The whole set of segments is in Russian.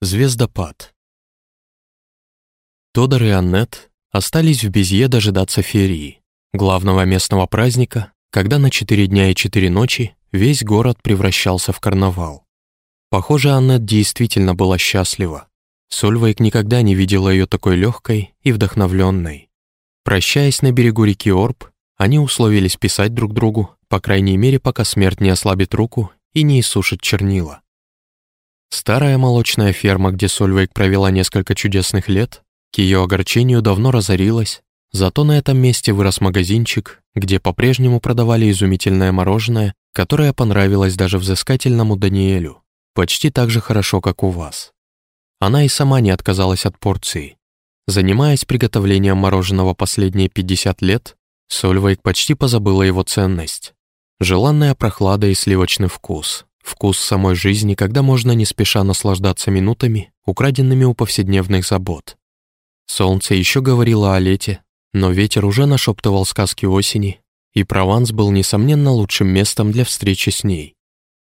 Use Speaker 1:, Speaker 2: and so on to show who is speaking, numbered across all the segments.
Speaker 1: Звездопад. Тодор и Аннет остались в Безье дожидаться ферии, главного местного праздника, когда на четыре дня и четыре ночи весь город превращался в карнавал. Похоже, Аннет действительно была счастлива. Сольвейк никогда не видела ее такой легкой и вдохновленной. Прощаясь на берегу реки Орб, они условились писать друг другу, по крайней мере, пока смерть не ослабит руку и не иссушит чернила. Старая молочная ферма, где Сольвейк провела несколько чудесных лет, к ее огорчению давно разорилась, зато на этом месте вырос магазинчик, где по-прежнему продавали изумительное мороженое, которое понравилось даже взыскательному Даниэлю, почти так же хорошо, как у вас. Она и сама не отказалась от порции. Занимаясь приготовлением мороженого последние 50 лет, Сольвейк почти позабыла его ценность. Желанная прохлада и сливочный вкус, Вкус самой жизни, когда можно не спеша наслаждаться минутами, украденными у повседневных забот. Солнце еще говорило о лете, но ветер уже нашептывал сказки осени, и Прованс был, несомненно, лучшим местом для встречи с ней.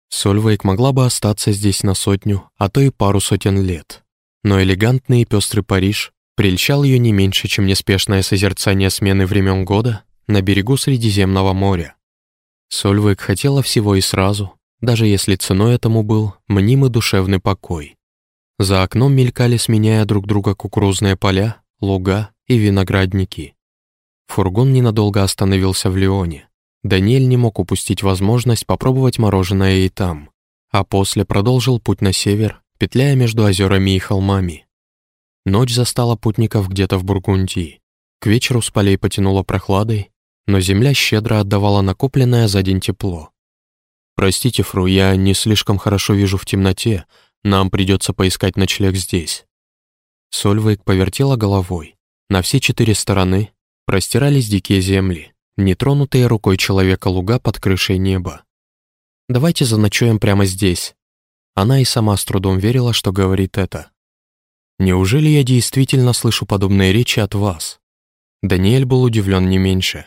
Speaker 1: Сольвейк могла бы остаться здесь на сотню, а то и пару сотен лет. Но элегантный и пестрый Париж прельщал ее не меньше, чем неспешное созерцание смены времен года на берегу Средиземного моря. Сольвейк хотела всего и сразу, даже если ценой этому был мнимый душевный покой. За окном мелькали, сменяя друг друга кукурузные поля, луга и виноградники. Фургон ненадолго остановился в Лионе. Даниэль не мог упустить возможность попробовать мороженое и там, а после продолжил путь на север, петляя между озерами и холмами. Ночь застала путников где-то в Бургундии. К вечеру с полей потянуло прохладой, но земля щедро отдавала накопленное за день тепло. «Простите, Фру, я не слишком хорошо вижу в темноте. Нам придется поискать ночлег здесь». Сольвейк повертела головой. На все четыре стороны простирались дикие земли, нетронутые рукой человека луга под крышей неба. «Давайте заночуем прямо здесь». Она и сама с трудом верила, что говорит это. «Неужели я действительно слышу подобные речи от вас?» Даниэль был удивлен не меньше.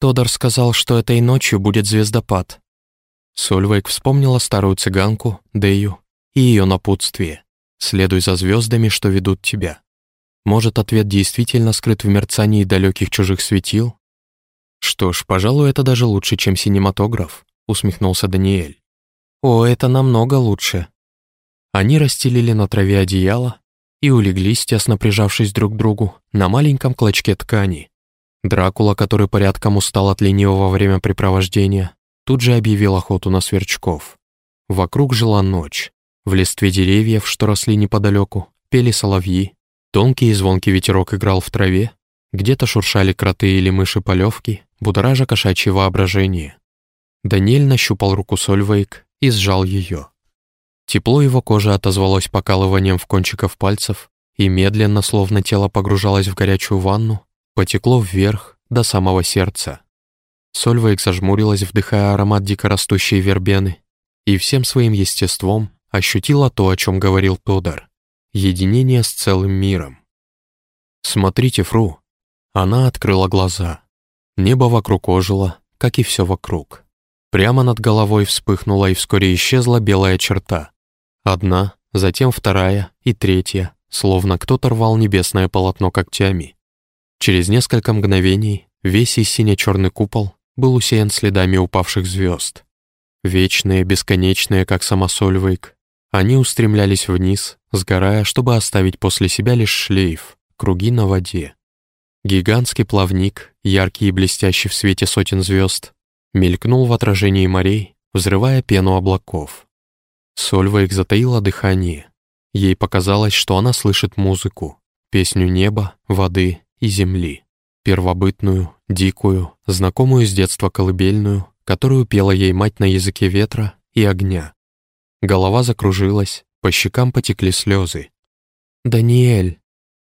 Speaker 1: Тодор сказал, что этой ночью будет звездопад. Сольвейк вспомнила старую цыганку, Дэю, и ее напутствие. «Следуй за звездами, что ведут тебя». Может, ответ действительно скрыт в мерцании далеких чужих светил? Что ж, пожалуй, это даже лучше, чем синематограф, усмехнулся Даниэль. О, это намного лучше. Они расстелили на траве одеяло и улеглись, тесно прижавшись друг к другу, на маленьком клочке ткани. Дракула, который порядком устал от ленивого времяпрепровождения, тут же объявил охоту на сверчков. Вокруг жила ночь. В листве деревьев, что росли неподалеку, пели соловьи. Тонкий и звонкий ветерок играл в траве. Где-то шуршали кроты или мыши-полевки, будоража кошачье воображение. Даниэль нащупал руку Сольвейк и сжал ее. Тепло его кожи отозвалось покалыванием в кончиков пальцев и медленно, словно тело погружалось в горячую ванну, потекло вверх до самого сердца. Сольвейк зажмурилась, вдыхая аромат дикорастущей вербены, и всем своим естеством ощутила то, о чем говорил Тодор — единение с целым миром. «Смотрите, Фру!» Она открыла глаза. Небо вокруг ожило, как и все вокруг. Прямо над головой вспыхнула и вскоре исчезла белая черта. Одна, затем вторая и третья, словно кто-то рвал небесное полотно когтями. Через несколько мгновений весь и сине-черный купол был усеян следами упавших звезд. Вечные, бесконечные, как сама Сольвейк, они устремлялись вниз, сгорая, чтобы оставить после себя лишь шлейф, круги на воде. Гигантский плавник, яркий и блестящий в свете сотен звезд, мелькнул в отражении морей, взрывая пену облаков. Сольвейк затаила дыхание. Ей показалось, что она слышит музыку, песню неба, воды и земли первобытную, дикую, знакомую с детства колыбельную, которую пела ей мать на языке ветра и огня. Голова закружилась, по щекам потекли слезы. «Даниэль!»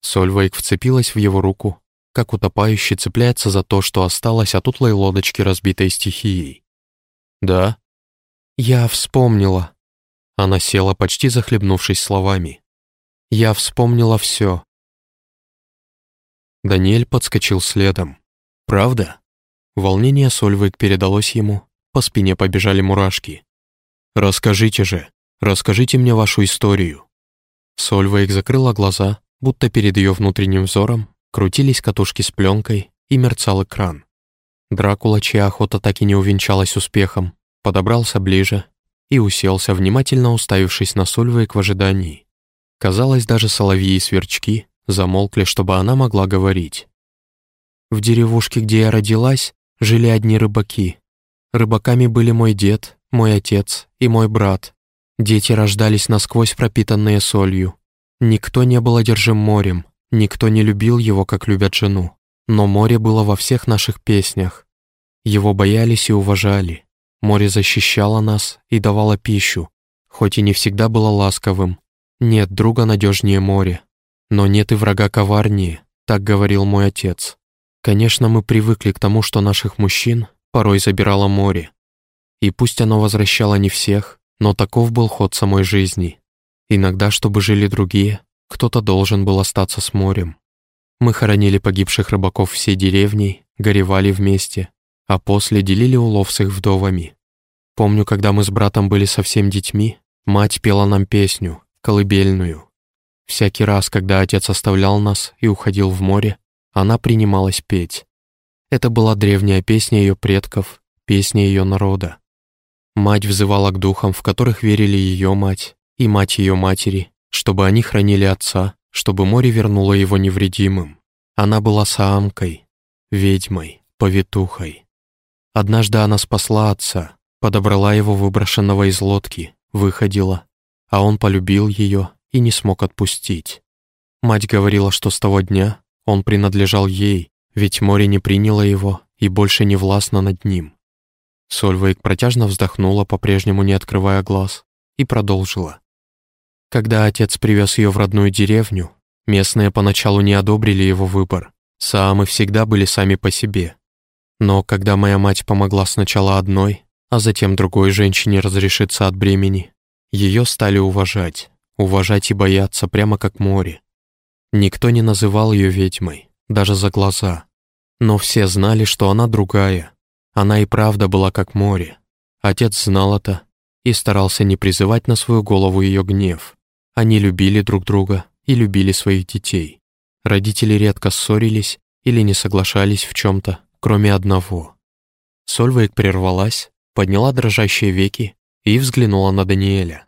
Speaker 1: Сольвейк вцепилась в его руку, как утопающий цепляется за то, что осталось от утлой лодочки, разбитой стихией. «Да?» «Я вспомнила». Она села, почти захлебнувшись словами. «Я вспомнила все. Даниэль подскочил следом. «Правда?» Волнение Сольвейк передалось ему, по спине побежали мурашки. «Расскажите же, расскажите мне вашу историю». Сольвейк закрыла глаза, будто перед ее внутренним взором крутились катушки с пленкой и мерцал экран. Дракула, чья охота так и не увенчалась успехом, подобрался ближе и уселся, внимательно уставившись на Сольвейк в ожидании. Казалось, даже соловьи и сверчки замолкли, чтобы она могла говорить. В деревушке, где я родилась, жили одни рыбаки. Рыбаками были мой дед, мой отец и мой брат. Дети рождались насквозь пропитанные солью. Никто не был одержим морем, никто не любил его, как любят жену. Но море было во всех наших песнях. Его боялись и уважали. Море защищало нас и давало пищу, хоть и не всегда было ласковым. Нет друга надежнее моря. Но нет и врага коварнее, так говорил мой отец. Конечно, мы привыкли к тому, что наших мужчин порой забирало море. И пусть оно возвращало не всех, но таков был ход самой жизни. Иногда, чтобы жили другие, кто-то должен был остаться с морем. Мы хоронили погибших рыбаков всей деревней, горевали вместе, а после делили улов с их вдовами. Помню, когда мы с братом были совсем детьми, мать пела нам песню, колыбельную. Всякий раз, когда отец оставлял нас и уходил в море, она принималась петь. Это была древняя песня ее предков, песня ее народа. Мать взывала к духам, в которых верили ее мать и мать ее матери, чтобы они хранили отца, чтобы море вернуло его невредимым. Она была саамкой, ведьмой, повитухой. Однажды она спасла отца, подобрала его выброшенного из лодки, выходила, а он полюбил ее и не смог отпустить. Мать говорила, что с того дня он принадлежал ей, ведь море не приняло его и больше не властно над ним. Сольвейк протяжно вздохнула, по-прежнему не открывая глаз, и продолжила. Когда отец привез ее в родную деревню, местные поначалу не одобрили его выбор. Саамы всегда были сами по себе. Но когда моя мать помогла сначала одной, а затем другой женщине разрешиться от бремени, ее стали уважать, уважать и бояться прямо как море. Никто не называл ее ведьмой, даже за глаза. Но все знали, что она другая, она и правда была как море. Отец знал это и старался не призывать на свою голову ее гнев. Они любили друг друга и любили своих детей. Родители редко ссорились или не соглашались в чем-то, кроме одного. Сольвейк прервалась, подняла дрожащие веки и взглянула на Даниэля.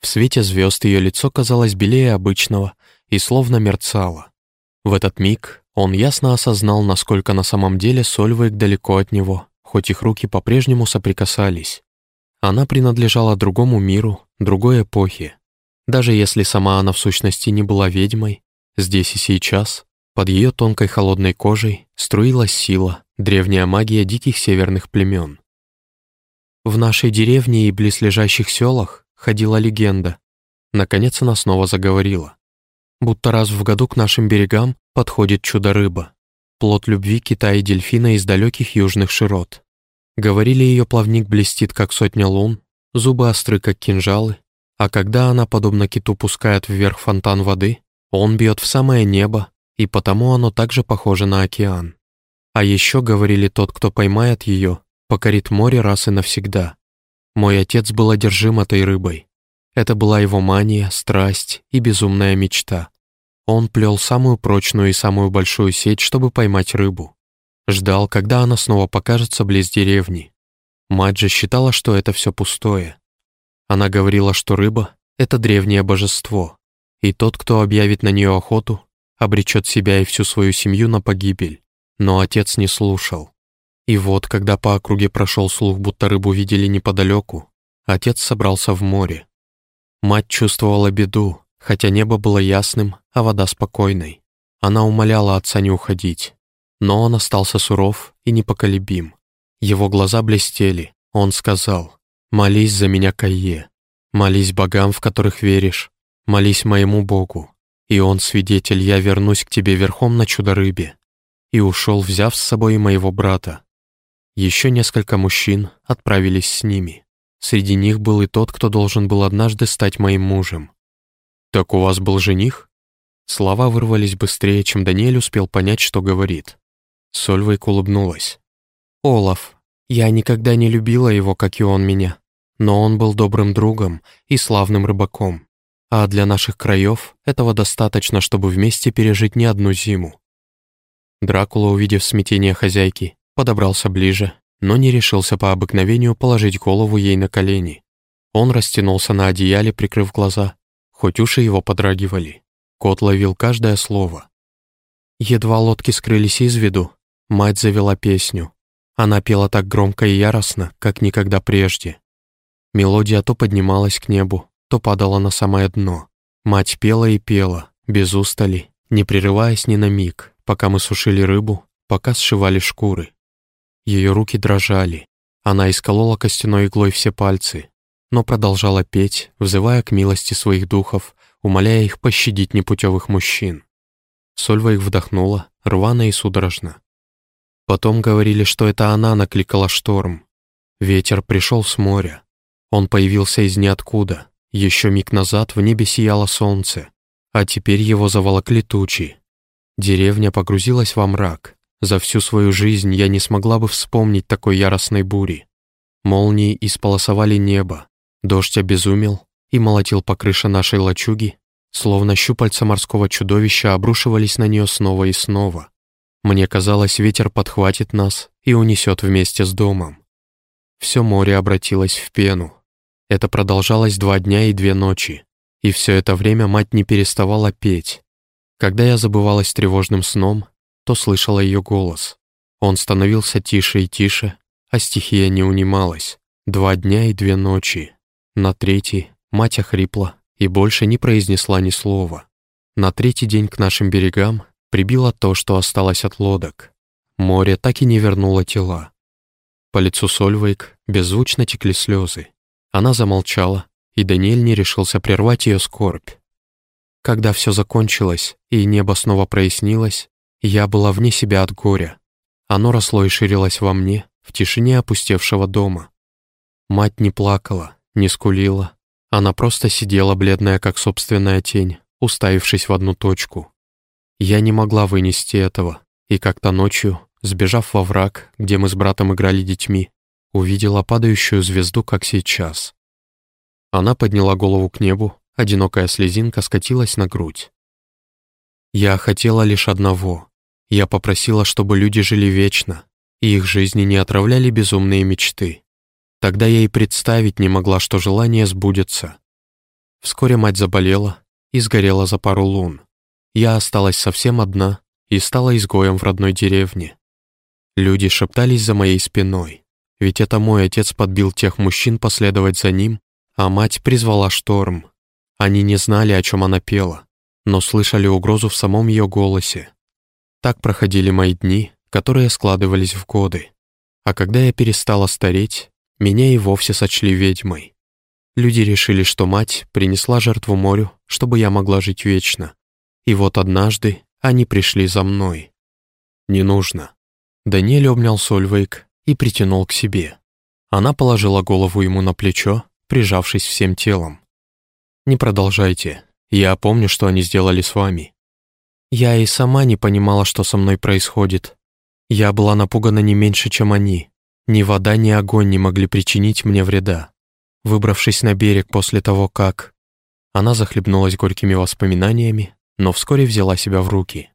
Speaker 1: В свете звезд ее лицо казалось белее обычного и словно мерцало. В этот миг он ясно осознал, насколько на самом деле Сольвейк далеко от него хоть их руки по-прежнему соприкасались. Она принадлежала другому миру, другой эпохе. Даже если сама она в сущности не была ведьмой, здесь и сейчас, под ее тонкой холодной кожей, струилась сила, древняя магия диких северных племен. В нашей деревне и близлежащих селах ходила легенда. Наконец она снова заговорила. Будто раз в году к нашим берегам подходит чудо-рыба плод любви кита и дельфина из далеких южных широт. Говорили, ее плавник блестит, как сотня лун, зубы остры, как кинжалы, а когда она, подобно киту, пускает вверх фонтан воды, он бьет в самое небо, и потому оно также похоже на океан. А еще говорили, тот, кто поймает ее, покорит море раз и навсегда. Мой отец был одержим этой рыбой. Это была его мания, страсть и безумная мечта. Он плел самую прочную и самую большую сеть, чтобы поймать рыбу. Ждал, когда она снова покажется близ деревни. Мать же считала, что это все пустое. Она говорила, что рыба — это древнее божество, и тот, кто объявит на нее охоту, обречет себя и всю свою семью на погибель. Но отец не слушал. И вот, когда по округе прошел слух, будто рыбу видели неподалеку, отец собрался в море. Мать чувствовала беду, хотя небо было ясным, а вода спокойной. Она умоляла отца не уходить. Но он остался суров и непоколебим. Его глаза блестели. Он сказал, «Молись за меня, Кайе. Молись богам, в которых веришь. Молись моему Богу. И он свидетель, я вернусь к тебе верхом на чудо-рыбе». И ушел, взяв с собой моего брата. Еще несколько мужчин отправились с ними. Среди них был и тот, кто должен был однажды стать моим мужем. «Так у вас был жених?» Слова вырвались быстрее, чем Даниэль успел понять, что говорит. Сольвейк улыбнулась. «Олаф, я никогда не любила его, как и он меня. Но он был добрым другом и славным рыбаком. а для наших краев этого достаточно, чтобы вместе пережить не одну зиму. Дракула, увидев смятение хозяйки, подобрался ближе, но не решился по обыкновению положить голову ей на колени. Он растянулся на одеяле, прикрыв глаза, хоть уши его подрагивали. Кот ловил каждое слово. Едва лодки скрылись из виду, мать завела песню. Она пела так громко и яростно, как никогда прежде. Мелодия то поднималась к небу, то падала на самое дно. Мать пела и пела, без устали, не прерываясь ни на миг, пока мы сушили рыбу, пока сшивали шкуры. Ее руки дрожали, она исколола костяной иглой все пальцы, но продолжала петь, взывая к милости своих духов, умоляя их пощадить непутевых мужчин. Сольва их вдохнула, рвано и судорожно. Потом говорили, что это она накликала шторм. Ветер пришел с моря. Он появился из ниоткуда, еще миг назад в небе сияло солнце, а теперь его заволокли тучи. Деревня погрузилась во мрак. За всю свою жизнь я не смогла бы вспомнить такой яростной бури. Молнии исполосовали небо, дождь обезумел и молотил по крыше нашей лачуги, словно щупальца морского чудовища обрушивались на нее снова и снова. Мне казалось, ветер подхватит нас и унесет вместе с домом. Все море обратилось в пену, это продолжалось два дня и две ночи, и все это время мать не переставала петь. Когда я забывалась тревожным сном, то слышала ее голос. Он становился тише и тише, а стихия не унималась. Два дня и две ночи. На третий мать охрипла и больше не произнесла ни слова. На третий день к нашим берегам прибило то, что осталось от лодок. Море так и не вернуло тела. По лицу Сольвейк беззвучно текли слезы. Она замолчала, и Даниэль не решился прервать ее скорбь. Когда все закончилось, и небо снова прояснилось, я была вне себя от горя. Оно росло и ширилось во мне, в тишине опустевшего дома. Мать не плакала, не скулила. Она просто сидела, бледная как собственная тень, уставившись в одну точку. Я не могла вынести этого, и как-то ночью, сбежав во враг, где мы с братом играли детьми, увидела падающую звезду, как сейчас. Она подняла голову к небу, одинокая слезинка скатилась на грудь. Я хотела лишь одного. Я попросила, чтобы люди жили вечно, и их жизни не отравляли безумные мечты. Тогда я и представить не могла, что желание сбудется. Вскоре мать заболела и сгорела за пару лун. Я осталась совсем одна и стала изгоем в родной деревне. Люди шептались за моей спиной. Ведь это мой отец подбил тех мужчин последовать за ним, а мать призвала шторм. Они не знали, о чем она пела, но слышали угрозу в самом ее голосе. Так проходили мои дни, которые складывались в годы. А когда я перестала стареть, меня и вовсе сочли ведьмой. Люди решили, что мать принесла жертву морю, чтобы я могла жить вечно. И вот однажды они пришли за мной. Не нужно. Даниэль обнял Сольвейк и притянул к себе. Она положила голову ему на плечо, прижавшись всем телом. «Не продолжайте. Я помню, что они сделали с вами». Я и сама не понимала, что со мной происходит. Я была напугана не меньше, чем они. Ни вода, ни огонь не могли причинить мне вреда. Выбравшись на берег после того, как... Она захлебнулась горькими воспоминаниями, но вскоре взяла себя в руки.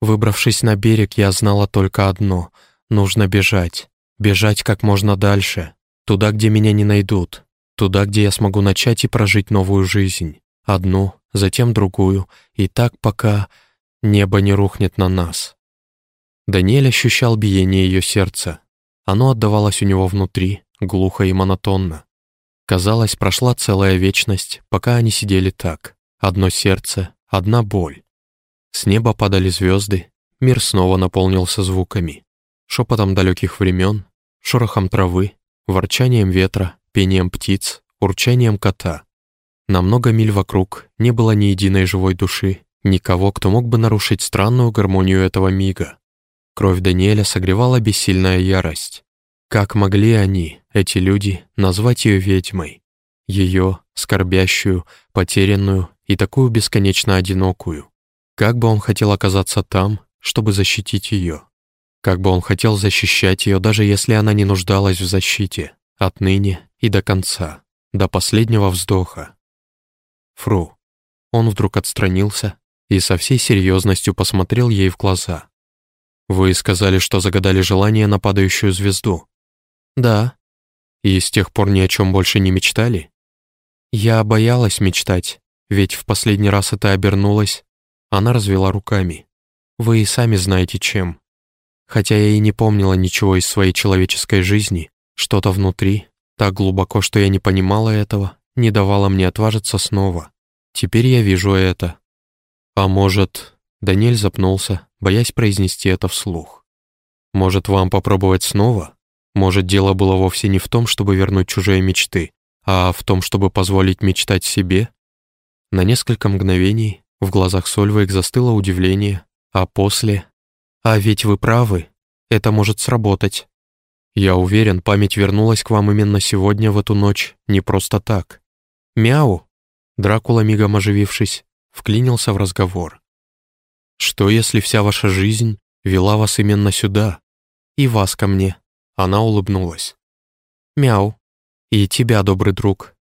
Speaker 1: Выбравшись на берег, я знала только одно — Нужно бежать. Бежать как можно дальше. Туда, где меня не найдут. Туда, где я смогу начать и прожить новую жизнь. Одну, затем другую. И так, пока небо не рухнет на нас. Даниэль ощущал биение ее сердца. Оно отдавалось у него внутри, глухо и монотонно. Казалось, прошла целая вечность, пока они сидели так. Одно сердце, одна боль. С неба падали звезды, мир снова наполнился звуками шепотом далеких времен, шорохом травы, ворчанием ветра, пением птиц, урчанием кота. На много миль вокруг не было ни единой живой души, никого, кто мог бы нарушить странную гармонию этого мига. Кровь Даниэля согревала бессильная ярость. Как могли они, эти люди, назвать ее ведьмой? Ее, скорбящую, потерянную и такую бесконечно одинокую. Как бы он хотел оказаться там, чтобы защитить ее. Как бы он хотел защищать ее, даже если она не нуждалась в защите, отныне и до конца, до последнего вздоха. Фру. Он вдруг отстранился и со всей серьезностью посмотрел ей в глаза. «Вы сказали, что загадали желание на падающую звезду?» «Да». «И с тех пор ни о чем больше не мечтали?» «Я боялась мечтать, ведь в последний раз это обернулось...» Она развела руками. «Вы и сами знаете, чем. Хотя я и не помнила ничего из своей человеческой жизни, что-то внутри, так глубоко, что я не понимала этого, не давало мне отважиться снова. Теперь я вижу это. А может... Даниэль запнулся, боясь произнести это вслух. Может, вам попробовать снова? Может, дело было вовсе не в том, чтобы вернуть чужие мечты, а в том, чтобы позволить мечтать себе? На несколько мгновений в глазах Сольвейк застыло удивление, а после... «А ведь вы правы, это может сработать. Я уверен, память вернулась к вам именно сегодня в эту ночь, не просто так. «Мяу!» Дракула, мигом оживившись, вклинился в разговор. «Что, если вся ваша жизнь вела вас именно сюда? И вас ко мне?» Она улыбнулась. «Мяу! И тебя, добрый друг!»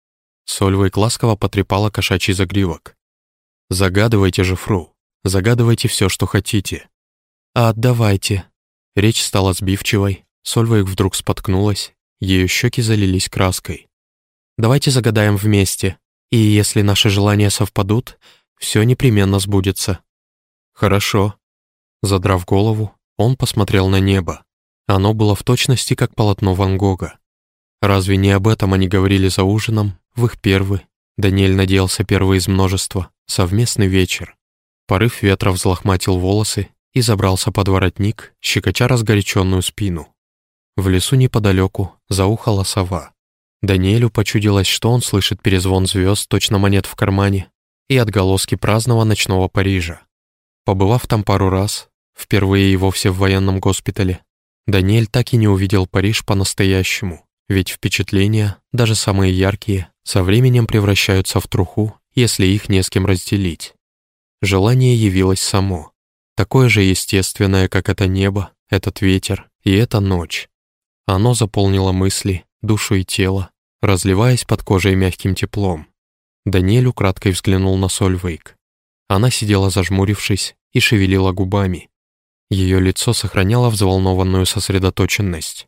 Speaker 1: Сольвейк ласково потрепала кошачий загривок. «Загадывайте же, Фру, загадывайте все, что хотите». «А отдавайте!» Речь стала сбивчивой, Сольвейк вдруг споткнулась, ее щеки залились краской. Давайте загадаем вместе, и если наши желания совпадут, все непременно сбудется». «Хорошо». Задрав голову, он посмотрел на небо. Оно было в точности как полотно Ван Гога. Разве не об этом они говорили за ужином, в их первый, Даниэль надеялся первый из множества, совместный вечер. Порыв ветра взлохматил волосы и забрался под воротник, щекоча разгоряченную спину. В лесу неподалеку заухала сова. Даниэлю почудилось, что он слышит перезвон звезд, точно монет в кармане, и отголоски праздного ночного Парижа. Побывав там пару раз, впервые и вовсе в военном госпитале, Даниэль так и не увидел Париж по-настоящему, ведь впечатления, даже самые яркие, со временем превращаются в труху, если их не с кем разделить. Желание явилось само, такое же естественное, как это небо, этот ветер и эта ночь. Оно заполнило мысли, душу и тело, разливаясь под кожей мягким теплом. Даниэль украдкой взглянул на Сольвейк. Она сидела зажмурившись и шевелила губами. Ее лицо сохраняло взволнованную сосредоточенность.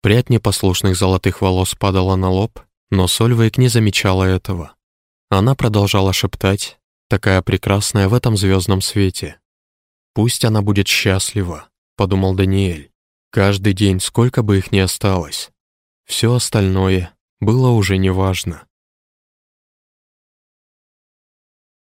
Speaker 1: Прядь непослушных золотых волос падала на лоб, но Сольвейк не замечала этого. Она продолжала шептать, такая прекрасная в этом звездном свете. «Пусть она будет счастлива», — подумал Даниэль. «Каждый день, сколько бы их ни осталось, все остальное было уже неважно.